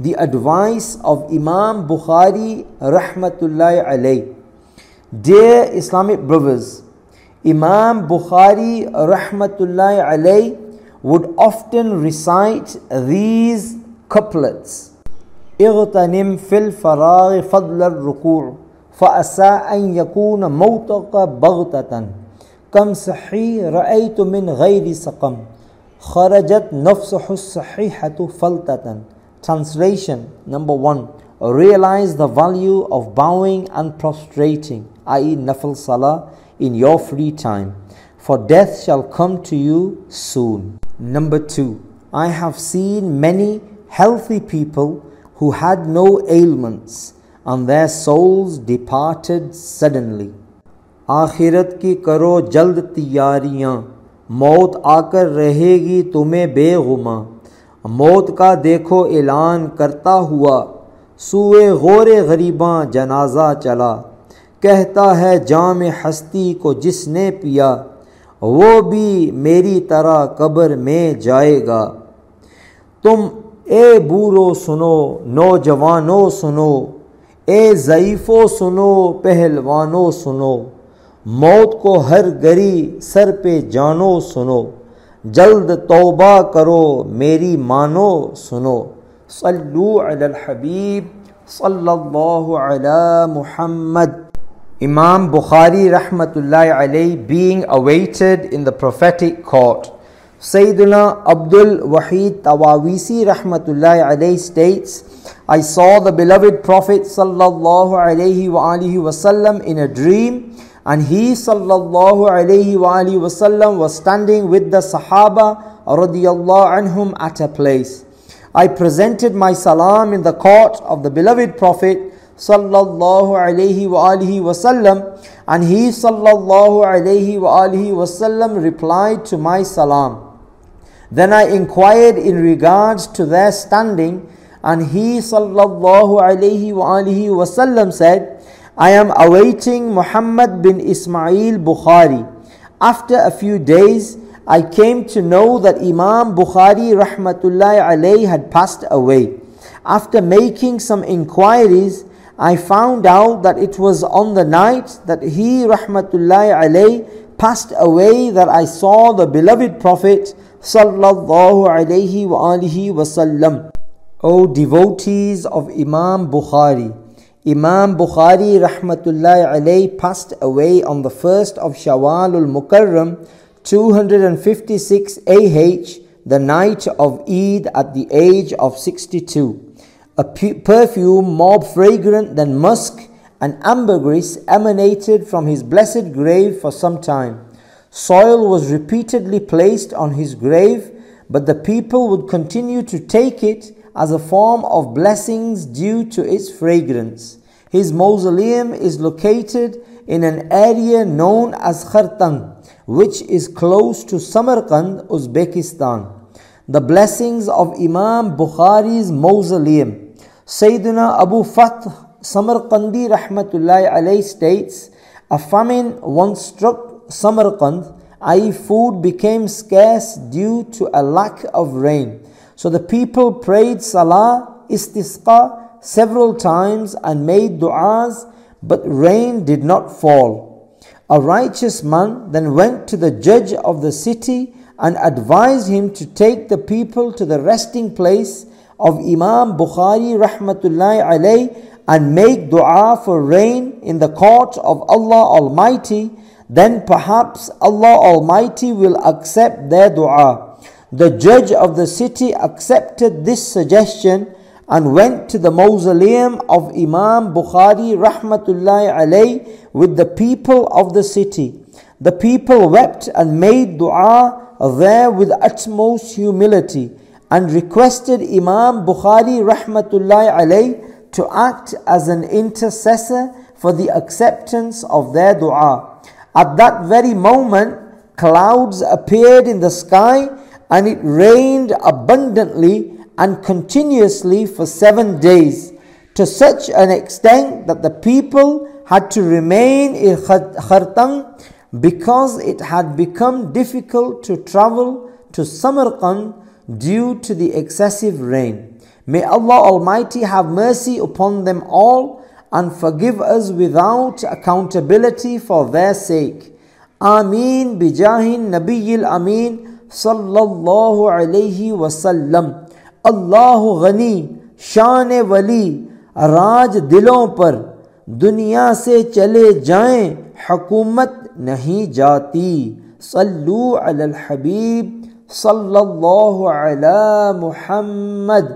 the advice of Imam Bukhari rahmatullahi alayh. Dear Islamic brothers, Imam Bukhari rahmatullahi alayh would often recite these couplets. اغتنم في الفراغ فضل الركوع فأسى أن يكون موتك بغتة كم صحي رأيت من غير سقم خرجت نفسه الصحيحة فلتة Translation Number one Realize the value of bowing and prostrating i.e. nafil salah in your free time for death shall come to you soon. Number two, I have seen many healthy people who had no ailments and their souls departed suddenly. आखिरत की करो जल्द तैयारियां मौत आकर रहेगी तुम्हें बेगुमा मौत का देखो ऐलान करता हुआ सुए गोरे गरीबां जनाजा चला कहता है जाम हस्ती को जिसने पिया वो भी मेरी तरह कब्र में जाएगा तुम ए बूढ़ो सुनो नौजवानों सुनो ए ज़यीफ़ो सुनो पहलवानों सुनो मौत को हर गरी सर पे जानो सुनो जल्द तौबा करो मेरी मानो सुनो सल्लु अलल हबीब सल्लल्लाहु अला Muhammad Imam Bukhari rahmatullahi alayhi being awaited in the prophetic court. Sayyidina Abdul Wahid Tawawisi rahmatullahi alayhi states, I saw the beloved Prophet sallallahu alayhi wa alihi wasallam in a dream and he sallallahu alayhi wa alihi wasallam was standing with the Sahaba radiyallahu anhum at a place. I presented my salam in the court of the beloved Prophet sallallahu alayhi wa alihi wasallam and he sallallahu alayhi wa alihi wasallam replied to my salam. Then I inquired in regards to their standing and he sallallahu alayhi wa alihi wasallam said, I am awaiting Muhammad bin Ismail Bukhari. After a few days, I came to know that Imam Bukhari rahmatullahi alayhi had passed away. After making some inquiries, I found out that it was on the night that he rahmatullahi alayhi passed away that I saw the beloved Prophet sallallahu alayhi wa alihi wasallam. O devotees of Imam Bukhari, Imam Bukhari rahmatullahi alayhi passed away on the first of Shawwal al Mukarram 256 AH the night of Eid at the age of 62 a perfume more fragrant than musk and ambergris emanated from his blessed grave for some time. Soil was repeatedly placed on his grave, but the people would continue to take it as a form of blessings due to its fragrance. His mausoleum is located in an area known as Khartang, which is close to Samarkand, Uzbekistan. The blessings of Imam Bukhari's mausoleum Sayyidina Abu Fath Samarkandi rahmatullahi alayhi states, a famine once struck Samarkand, i.e. food became scarce due to a lack of rain. So the people prayed salah, istisqa several times and made du'as, but rain did not fall. A righteous man then went to the judge of the city and advised him to take the people to the resting place of Imam Bukhari rahmatullahi alayh and make dua for rain in the court of Allah Almighty, then perhaps Allah Almighty will accept their dua. The judge of the city accepted this suggestion and went to the mausoleum of Imam Bukhari rahmatullahi alayh with the people of the city. The people wept and made dua there with utmost humility and requested Imam Bukhari rahmatullahi alayh to act as an intercessor for the acceptance of their dua. At that very moment, clouds appeared in the sky and it rained abundantly and continuously for seven days, to such an extent that the people had to remain in Khartang because it had become difficult to travel to Samarkand due to the excessive rain. May Allah Almighty have mercy upon them all and forgive us without accountability for their sake. Ameen bijahin nabiyil ameen sallallahu alayhi wasallam. Allahu ghani शान वली राज दिलों पर दुनिया से चले जाएं हुकूमत नहीं जाती सल्लू अलल हबीब सल्लल्लाहु अला मुहम्मद